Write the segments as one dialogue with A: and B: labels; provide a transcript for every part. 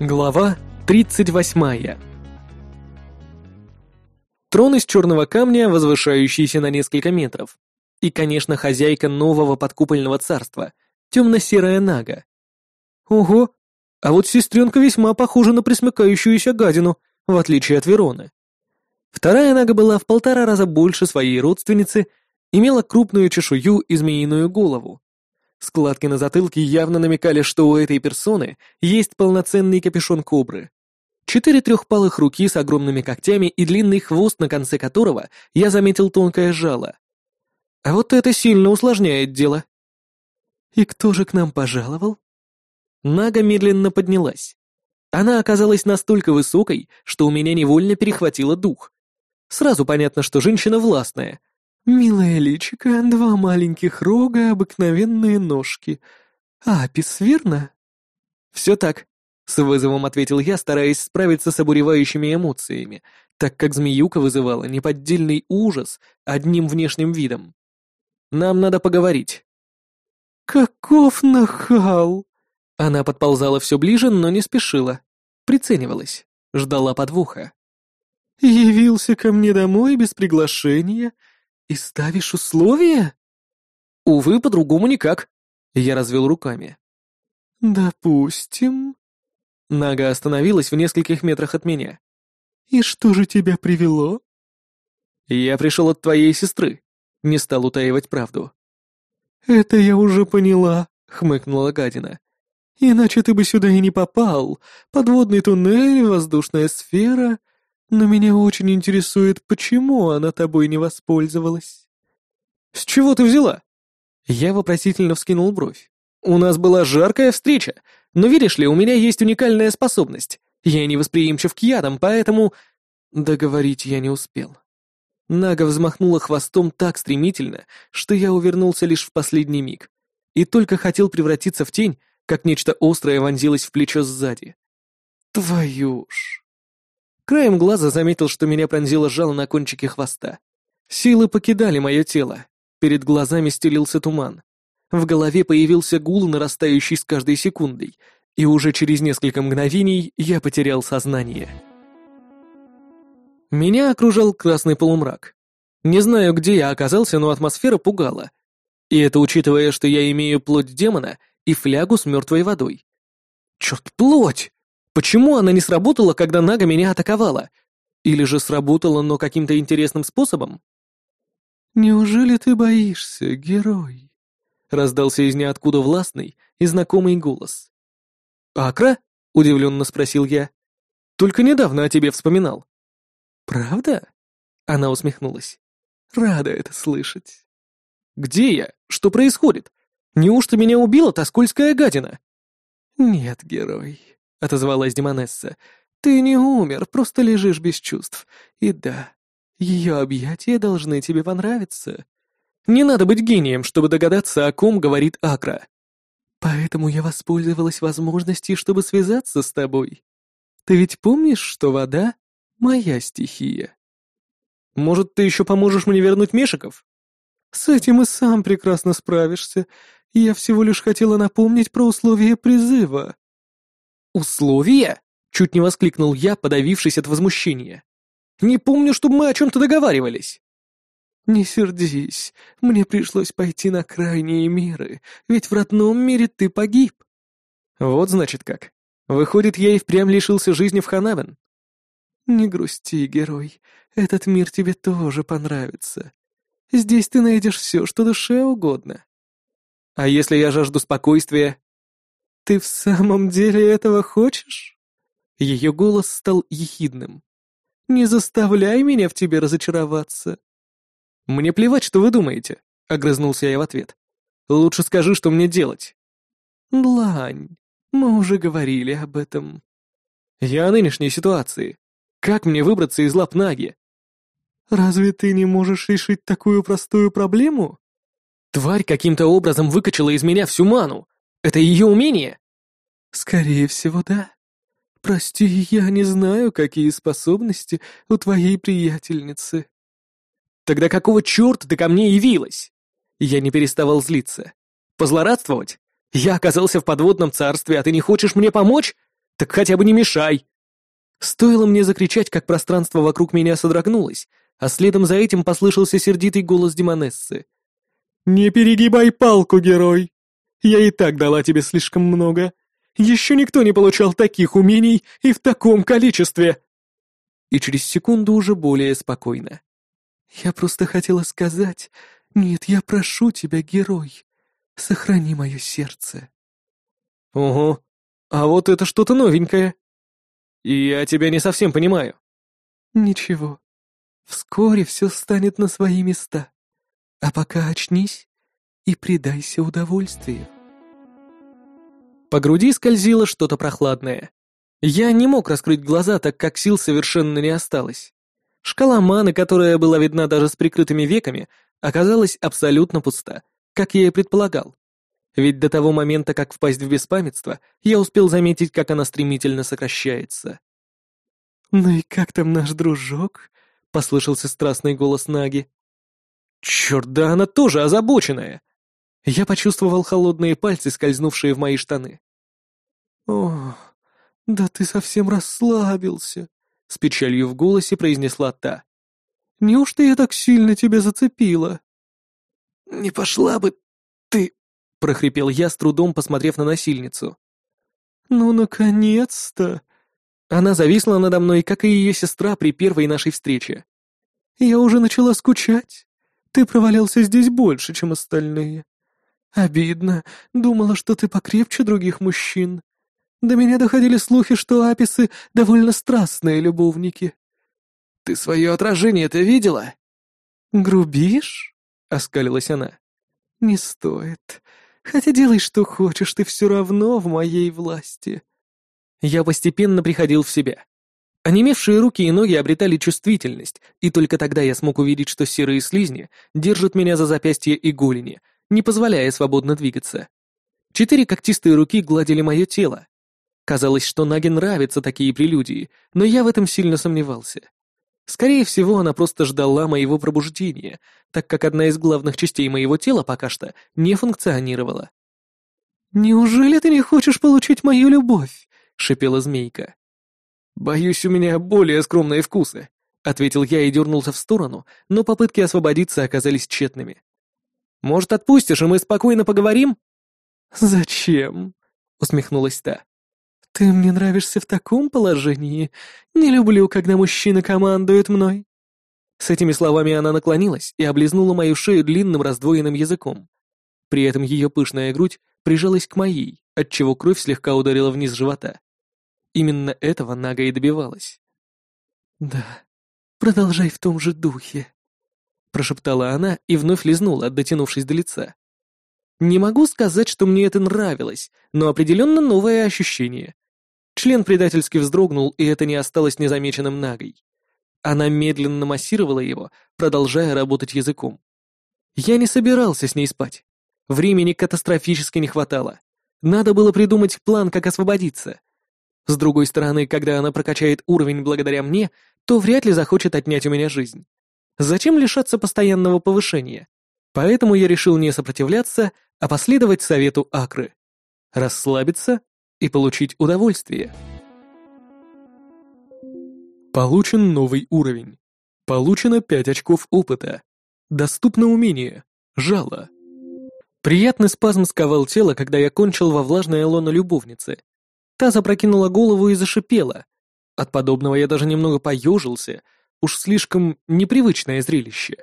A: Глава 38 Трон из черного камня, возвышающийся на несколько метров. И, конечно, хозяйка нового подкупольного царства, темно-серая Нага. Ого, а вот сестренка весьма похожа на присмыкающуюся гадину, в отличие от Вероны. Вторая Нага была в полтора раза больше своей родственницы, имела крупную чешую и змеиную голову. Складки на затылке явно намекали, что у этой персоны есть полноценный капюшон кобры. Четыре трехпалых руки с огромными когтями и длинный хвост, на конце которого я заметил тонкое жало. А вот это сильно усложняет дело. «И кто же к нам пожаловал?» Нага медленно поднялась. Она оказалась настолько высокой, что у меня невольно перехватило дух. Сразу понятно, что женщина властная — «Милая личика, два маленьких рога, обыкновенные ножки. Апис, верно?» «Все так», — с вызовом ответил я, стараясь справиться с обуревающими эмоциями, так как змеюка вызывала неподдельный ужас одним внешним видом. «Нам надо поговорить». «Каков нахал!» Она подползала все ближе, но не спешила. Приценивалась, ждала подвоха. «Явился ко мне домой без приглашения «И ставишь условия?» «Увы, по-другому никак», — я развел руками. «Допустим». Нага остановилась в нескольких метрах от меня. «И что же тебя привело?» «Я пришел от твоей сестры», — не стал утаивать правду. «Это я уже поняла», — хмыкнула гадина. «Иначе ты бы сюда и не попал. Подводный туннель, воздушная сфера, но меня очень интересует, почему она тобой не воспользовалась. С чего ты взяла? Я вопросительно вскинул бровь. У нас была жаркая встреча, но видишь ли, у меня есть уникальная способность. Я не восприимчив к ядам, поэтому... Договорить я не успел. Нага взмахнула хвостом так стремительно, что я увернулся лишь в последний миг. И только хотел превратиться в тень, как нечто острое вонзилось в плечо сзади. Твою ж... Краем глаза заметил, что меня пронзило жало на кончике хвоста. Силы покидали мое тело. Перед глазами стелился туман. В голове появился гул, нарастающий с каждой секундой, и уже через несколько мгновений я потерял сознание. Меня окружал красный полумрак. Не знаю, где я оказался, но атмосфера пугала. И это учитывая, что я имею плоть демона и флягу с мертвой водой. Черт, плоть! Почему она не сработала, когда Нага меня атаковала? Или же сработала, но каким-то интересным способом? «Неужели ты боишься, герой?» — раздался из ниоткуда властный и знакомый голос. «Акра?» — удивленно спросил я. «Только недавно о тебе вспоминал». «Правда?» — она усмехнулась. «Рада это слышать». «Где я? Что происходит? Неужто меня убила та скользкая гадина?» «Нет, герой, отозвалась Демонесса. «Ты не умер, просто лежишь без чувств. И да, ее объятия должны тебе понравиться. Не надо быть гением, чтобы догадаться, о ком говорит Акра. Поэтому я воспользовалась возможностью, чтобы связаться с тобой. Ты ведь помнишь, что вода — моя стихия?» «Может, ты еще поможешь мне вернуть Мешиков?» «С этим и сам прекрасно справишься. Я всего лишь хотела напомнить про условия призыва». «Условия?» — чуть не воскликнул я, подавившись от возмущения. «Не помню, чтобы мы о чем-то договаривались». «Не сердись, мне пришлось пойти на крайние меры, ведь в родном мире ты погиб». «Вот значит как. Выходит, я и впрямь лишился жизни в Ханавен». «Не грусти, герой, этот мир тебе тоже понравится. Здесь ты найдешь все, что душе угодно». «А если я жажду спокойствия?» «Ты в самом деле этого хочешь?» Ее голос стал ехидным. «Не заставляй меня в тебе разочароваться». «Мне плевать, что вы думаете», — огрызнулся я в ответ. «Лучше скажи, что мне делать». «Длань, мы уже говорили об этом». «Я о нынешней ситуации. Как мне выбраться из лап Наги?» «Разве ты не можешь решить такую простую проблему?» Тварь каким-то образом выкачала из меня всю ману. Это ее умение? Скорее всего, да. Прости, я не знаю, какие способности у твоей приятельницы. Тогда какого черта ты ко мне явилась? Я не переставал злиться. Позлорадствовать? Я оказался в подводном царстве, а ты не хочешь мне помочь? Так хотя бы не мешай!» Стоило мне закричать, как пространство вокруг меня содрогнулось, а следом за этим послышался сердитый голос Демонессы. «Не перегибай палку, герой! Я и так дала тебе слишком много. Еще никто не получал таких умений и в таком количестве!» И через секунду уже более спокойно. «Я просто хотела сказать, нет, я прошу тебя, герой, сохрани мое сердце». «Ого, а вот это что-то новенькое!» «Я тебя не совсем понимаю». «Ничего. Вскоре все станет на свои места. А пока очнись и предайся удовольствию». По груди скользило что-то прохладное. Я не мог раскрыть глаза, так как сил совершенно не осталось. Шкала маны, которая была видна даже с прикрытыми веками, оказалась абсолютно пуста, как я и предполагал. Ведь до того момента, как впасть в беспамятство, я успел заметить, как она стремительно сокращается. «Ну и как там наш дружок?» — послышался страстный голос Наги. «Черт, да она тоже озабоченная!» Я почувствовал холодные пальцы, скользнувшие в мои штаны. «О, да ты совсем расслабился!» — с печалью в голосе произнесла та. «Неужто я так сильно тебя зацепила?» «Не пошла бы ты прохрипел я, с трудом посмотрев на насильницу. «Ну, наконец-то!» Она зависла надо мной, как и ее сестра при первой нашей встрече. «Я уже начала скучать. Ты провалялся здесь больше, чем остальные. Обидно. Думала, что ты покрепче других мужчин. До меня доходили слухи, что аписы — довольно страстные любовники». «Ты свое отражение-то видела?» «Грубишь?» — оскалилась она. «Не стоит. Хотя делай, что хочешь, ты все равно в моей власти». Я постепенно приходил в себя. Онемевшие руки и ноги обретали чувствительность, и только тогда я смог увидеть, что серые слизни держат меня за запястье и голени, не позволяя свободно двигаться. Четыре когтистые руки гладили мое тело. Казалось, что Наге нравятся такие прелюдии, но я в этом сильно сомневался. Скорее всего, она просто ждала моего пробуждения, так как одна из главных частей моего тела пока что не функционировала. «Неужели ты не хочешь получить мою любовь?» — шипела змейка. «Боюсь, у меня более скромные вкусы», — ответил я и дернулся в сторону, но попытки освободиться оказались тщетными. «Может, отпустишь, и мы спокойно поговорим?» «Зачем?» — усмехнулась та. «Ты мне нравишься в таком положении. Не люблю, когда мужчина командует мной». С этими словами она наклонилась и облизнула мою шею длинным раздвоенным языком. При этом ее пышная грудь прижалась к моей, отчего кровь слегка ударила вниз живота. Именно этого Нага и добивалась. «Да, продолжай в том же духе», — прошептала она и вновь лизнула, дотянувшись до лица. Не могу сказать, что мне это нравилось, но определенно новое ощущение. Член предательски вздрогнул, и это не осталось незамеченным Нагой. Она медленно массировала его, продолжая работать языком. Я не собирался с ней спать. Времени катастрофически не хватало. Надо было придумать план, как освободиться. С другой стороны, когда она прокачает уровень благодаря мне, то вряд ли захочет отнять у меня жизнь. Зачем лишаться постоянного повышения? Поэтому я решил не сопротивляться, а последовать совету Акры. Расслабиться и получить удовольствие. Получен новый уровень. Получено 5 очков опыта. Доступно умение. Жало. Приятный спазм сковал тело, когда я кончил во влажное лоно любовницы. Та запрокинула голову и зашипела. От подобного я даже немного поежился, уж слишком непривычное зрелище.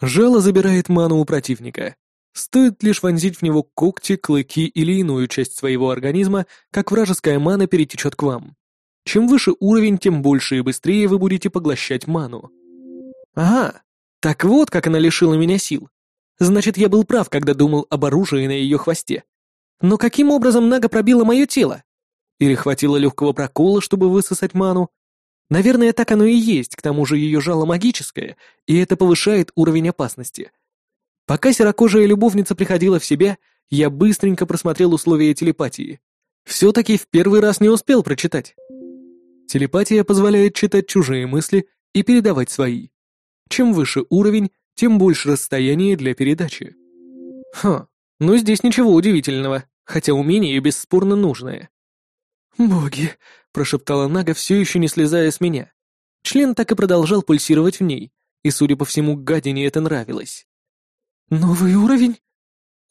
A: Жало забирает ману у противника. Стоит лишь вонзить в него когти, клыки или иную часть своего организма, как вражеская мана перетечет к вам. Чем выше уровень, тем больше и быстрее вы будете поглощать ману. Ага, так вот как она лишила меня сил. Значит, я был прав, когда думал об оружии на ее хвосте. Но каким образом Нага пробила мое тело? Или хватило легкого прокола, чтобы высосать ману? Наверное, так оно и есть, к тому же ее жало магическое, и это повышает уровень опасности — Пока серокожая любовница приходила в себя, я быстренько просмотрел условия телепатии. Все-таки в первый раз не успел прочитать. Телепатия позволяет читать чужие мысли и передавать свои. Чем выше уровень, тем больше расстояние для передачи. Ха, ну здесь ничего удивительного, хотя умение бесспорно нужное. «Боги!» — прошептала Нага, все еще не слезая с меня. Член так и продолжал пульсировать в ней, и, судя по всему, гадине это нравилось. «Новый уровень?»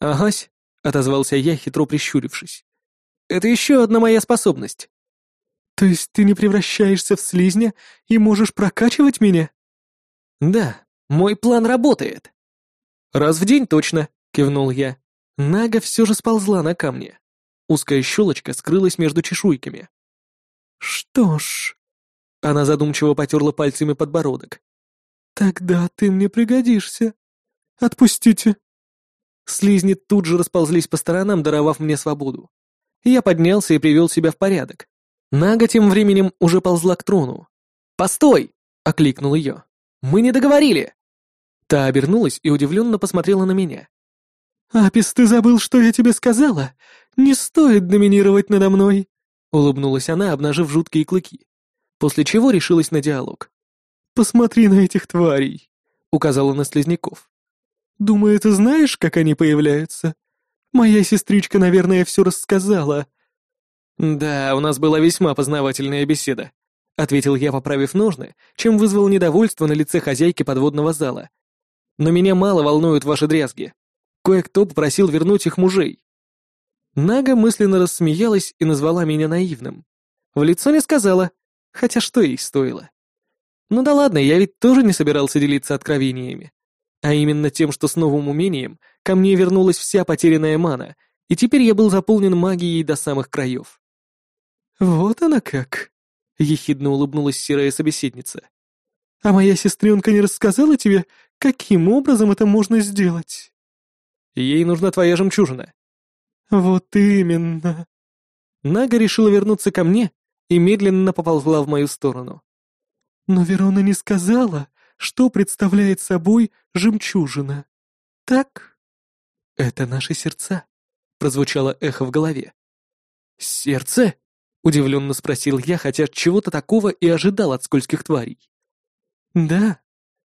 A: «Агась», — отозвался я, хитро прищурившись. «Это еще одна моя способность». «То есть ты не превращаешься в слизня и можешь прокачивать меня?» «Да, мой план работает». «Раз в день точно», — кивнул я. Нага все же сползла на камне. Узкая щелочка скрылась между чешуйками. «Что ж...» Она задумчиво потерла пальцами подбородок. «Тогда ты мне пригодишься. Отпустите». Слизни тут же расползлись по сторонам, даровав мне свободу. Я поднялся и привел себя в порядок. Нага тем временем уже ползла к трону. «Постой!» — окликнул ее. «Мы не договорили!» Та обернулась и удивленно посмотрела на меня. «Апис, ты забыл, что я тебе сказала? Не стоит доминировать надо мной!» Улыбнулась она, обнажив жуткие клыки, после чего решилась на диалог. «Посмотри на этих тварей!» — указала на слизняков. «Думаю, ты знаешь, как они появляются? Моя сестричка, наверное, все рассказала». «Да, у нас была весьма познавательная беседа», — ответил я, поправив ножны, чем вызвал недовольство на лице хозяйки подводного зала. «Но меня мало волнуют ваши дрязги. Кое-кто попросил вернуть их мужей». Нага мысленно рассмеялась и назвала меня наивным. В лицо не сказала, хотя что ей стоило. Ну да ладно, я ведь тоже не собирался делиться откровениями. А именно тем, что с новым умением ко мне вернулась вся потерянная мана, и теперь я был заполнен магией до самых краев. «Вот она как!» — ехидно улыбнулась серая собеседница. «А моя сестренка не рассказала тебе, каким образом это можно сделать?» «Ей нужна твоя жемчужина». «Вот именно». Нага решила вернуться ко мне и медленно поползла в мою сторону. «Но Верона не сказала, что представляет собой жемчужина. Так?» «Это наши сердца», — прозвучало эхо в голове. «Сердце?» — удивленно спросил я, хотя чего-то такого и ожидал от скользких тварей. «Да,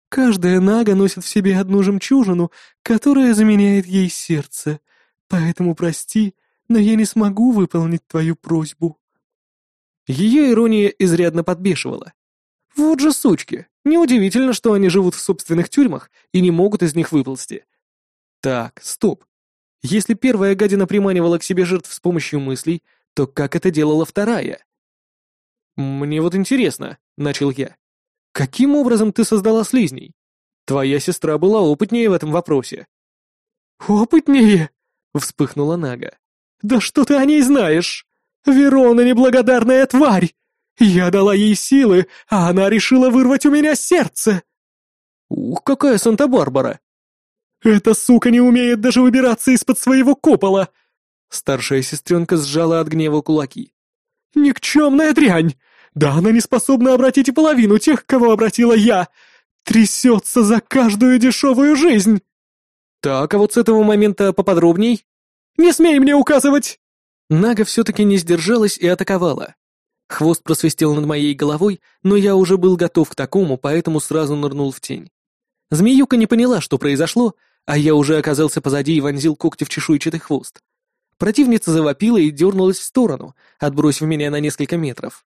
A: каждая нага носит в себе одну жемчужину, которая заменяет ей сердце, поэтому прости, но я не смогу выполнить твою просьбу». Ее ирония изрядно подбешивала. Вот же сучки! Неудивительно, что они живут в собственных тюрьмах и не могут из них выползти. Так, стоп. Если первая гадина приманивала к себе жертв с помощью мыслей, то как это делала вторая? «Мне вот интересно», — начал я. «Каким образом ты создала слизней? Твоя сестра была опытнее в этом вопросе». «Опытнее?» — вспыхнула Нага. «Да что ты о ней знаешь? Верона неблагодарная тварь! Я дала ей силы, а она решила вырвать у меня сердце!» «Ух, какая Санта-Барбара!» «Эта сука не умеет даже выбираться из-под своего купола!» Старшая сестренка сжала от гнева кулаки. «Никчемная дрянь! Да она не способна обратить и половину тех, кого обратила я! Трясется за каждую дешевую жизнь!» «Так, а вот с этого момента поподробней?» «Не смей мне указывать!» Нага все-таки не сдержалась и атаковала. Хвост просвистел над моей головой, но я уже был готов к такому, поэтому сразу нырнул в тень. Змеюка не поняла, что произошло, а я уже оказался позади и вонзил когти в чешуйчатый хвост. Противница завопила и дернулась в сторону, отбросив меня на несколько метров.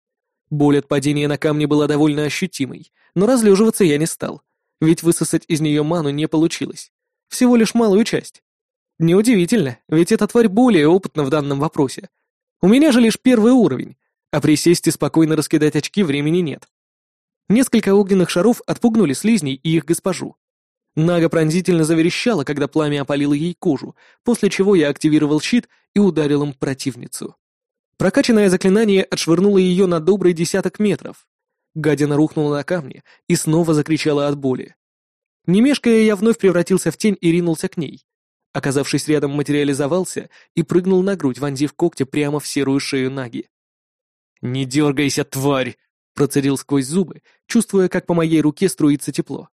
A: Боль от падения на камне была довольно ощутимой, но разлеживаться я не стал, ведь высосать из нее ману не получилось. Всего лишь малую часть. Неудивительно, ведь эта тварь более опытна в данном вопросе. У меня же лишь первый уровень, а присесть и спокойно раскидать очки времени нет. Несколько огненных шаров отпугнули слизней и их госпожу. Нага пронзительно заверещала, когда пламя опалило ей кожу, после чего я активировал щит и ударил им противницу. Прокачанное заклинание отшвырнуло ее на добрый десяток метров. Гадина рухнула на камни и снова закричала от боли. Не мешкая, я вновь превратился в тень и ринулся к ней. Оказавшись рядом, материализовался и прыгнул на грудь, вонзив когти прямо в серую шею Наги. «Не дергайся, тварь!» — процедил сквозь зубы, чувствуя, как по моей руке струится тепло.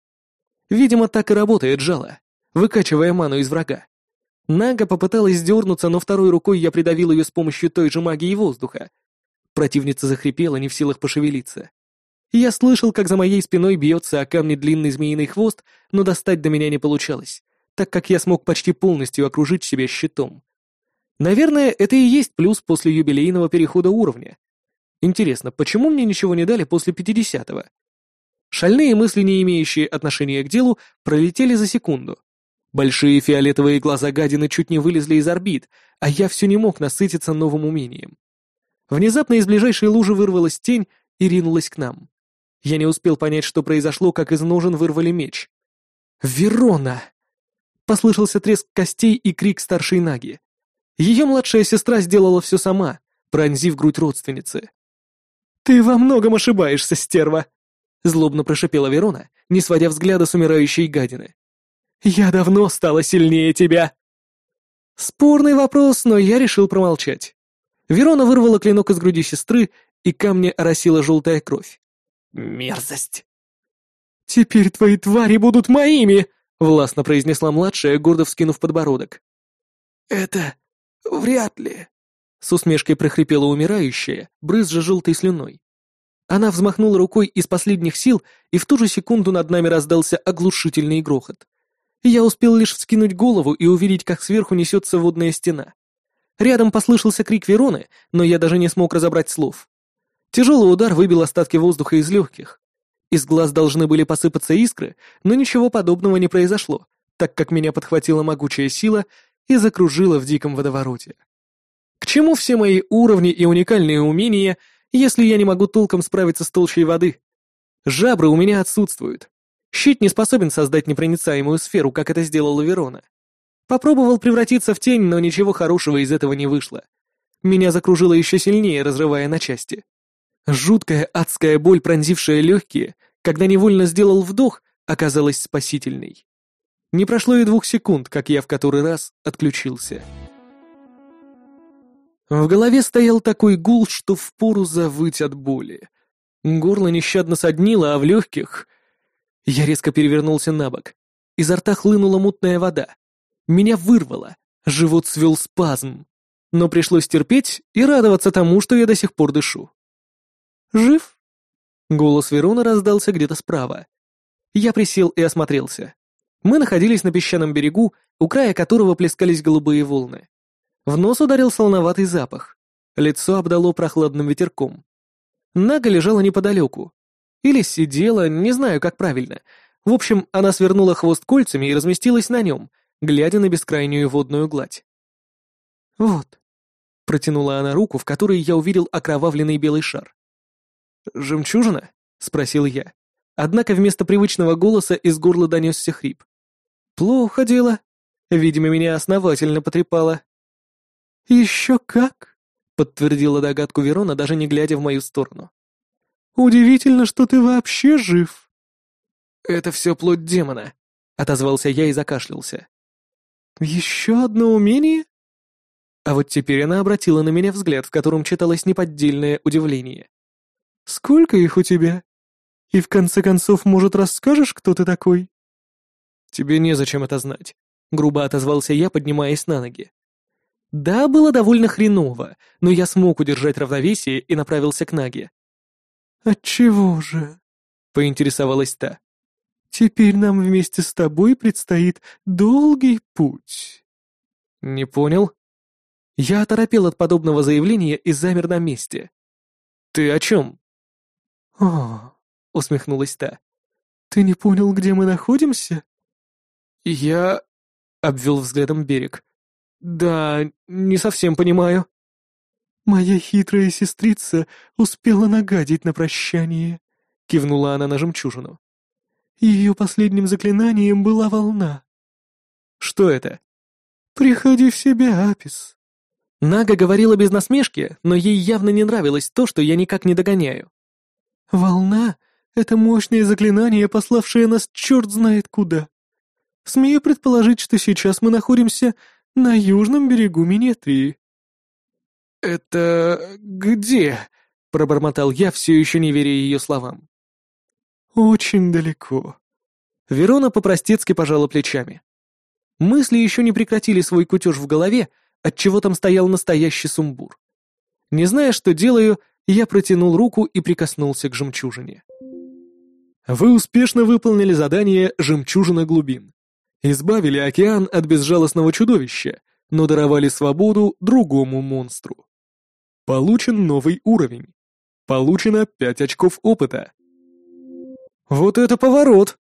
A: Видимо, так и работает жало, выкачивая ману из врага. Нага попыталась дернуться, но второй рукой я придавил ее с помощью той же магии воздуха. Противница захрипела, не в силах пошевелиться. Я слышал, как за моей спиной бьется о камни длинный змеиный хвост, но достать до меня не получалось, так как я смог почти полностью окружить себя щитом. Наверное, это и есть плюс после юбилейного перехода уровня. Интересно, почему мне ничего не дали после пятидесятого? Шальные мысли, не имеющие отношения к делу, пролетели за секунду. Большие фиолетовые глаза гадины чуть не вылезли из орбит, а я все не мог насытиться новым умением. Внезапно из ближайшей лужи вырвалась тень и ринулась к нам. Я не успел понять, что произошло, как из ножен вырвали меч. «Верона!» Послышался треск костей и крик старшей Наги. Ее младшая сестра сделала все сама, пронзив грудь родственницы. «Ты во многом ошибаешься, стерва!» Злобно прошипела Верона, не сводя взгляда с умирающей гадины. «Я давно стала сильнее тебя!» Спорный вопрос, но я решил промолчать. Верона вырвала клинок из груди сестры, и камни оросила желтая кровь. Мерзость! «Теперь твои твари будут моими!» — властно произнесла младшая, гордо вскинув подбородок. «Это вряд ли», — с усмешкой прохрипела умирающая, брызжа желтой слюной. Она взмахнула рукой из последних сил, и в ту же секунду над нами раздался оглушительный грохот. Я успел лишь вскинуть голову и увидеть, как сверху несется водная стена. Рядом послышался крик Вероны, но я даже не смог разобрать слов. Тяжелый удар выбил остатки воздуха из легких. Из глаз должны были посыпаться искры, но ничего подобного не произошло, так как меня подхватила могучая сила и закружила в диком водовороте. К чему все мои уровни и уникальные умения, если я не могу толком справиться с толщей воды? Жабры у меня отсутствуют. Щит не способен создать непроницаемую сферу, как это сделала Верона. Попробовал превратиться в тень, но ничего хорошего из этого не вышло. Меня закружило еще сильнее, разрывая на части. Жуткая адская боль, пронзившая легкие, когда невольно сделал вдох, оказалась спасительной. Не прошло и двух секунд, как я в который раз отключился. В голове стоял такой гул, что впору завыть от боли. Горло нещадно соднило, а в легких... Я резко перевернулся на бок. Изо рта хлынула мутная вода. Меня вырвало, живот свел спазм. Но пришлось терпеть и радоваться тому, что я до сих пор дышу. «Жив?» Голос Верона раздался где-то справа. Я присел и осмотрелся. Мы находились на песчаном берегу, у края которого плескались голубые волны. В нос ударил солоноватый запах. Лицо обдало прохладным ветерком. Нага лежала неподалеку. Или сидела, не знаю, как правильно. В общем, она свернула хвост кольцами и разместилась на нем, глядя на бескрайнюю водную гладь. «Вот», — протянула она руку, в которой я увидел окровавленный белый шар. «Жемчужина?» — спросил я. Однако вместо привычного голоса из горла донесся хрип. «Плохо дело. Видимо, меня основательно потрепало». «Еще как?» — подтвердила догадку Верона, даже не глядя в мою сторону. «Удивительно, что ты вообще жив». «Это все плоть демона», — отозвался я и закашлялся. «Еще одно умение?» А вот теперь она обратила на меня взгляд, в котором читалось неподдельное удивление. Сколько их у тебя? И в конце концов, может, расскажешь, кто ты такой?» «Тебе незачем это знать», — грубо отозвался я, поднимаясь на ноги. Да, было довольно хреново, но я смог удержать равновесие и направился к Наге. «Отчего же?» — поинтересовалась та. «Теперь нам вместе с тобой предстоит долгий путь». «Не понял?» Я оторопел от подобного заявления и замер на месте. «Ты о чем?» «О», — усмехнулась та, — «ты не понял, где мы находимся?» «Я...» — обвел взглядом берег. «Да, не совсем понимаю». «Моя хитрая сестрица успела нагадить на прощание», — кивнула она на жемчужину. «Ее последним заклинанием была волна». «Что это?» «Приходи в себя, Апис». Нага говорила без насмешки, но ей явно не нравилось то, что я никак не догоняю. Волна — это мощное заклинание, пославшее нас черт знает куда. Смею предположить, что сейчас мы находимся на южном берегу Минетрии. «Это где?» — пробормотал я, все еще не веря ее словам. «Очень далеко». Верона по-простецки пожала плечами. Мысли еще не прекратили свой кутеж в голове, отчего там стоял настоящий сумбур. Не зная, что делаю, я протянул руку и прикоснулся к жемчужине. Вы успешно выполнили задание «Жемчужина глубин». Избавили океан от безжалостного чудовища, но даровали свободу другому монстру. Получен новый уровень. Получено 5 очков опыта. Вот это поворот!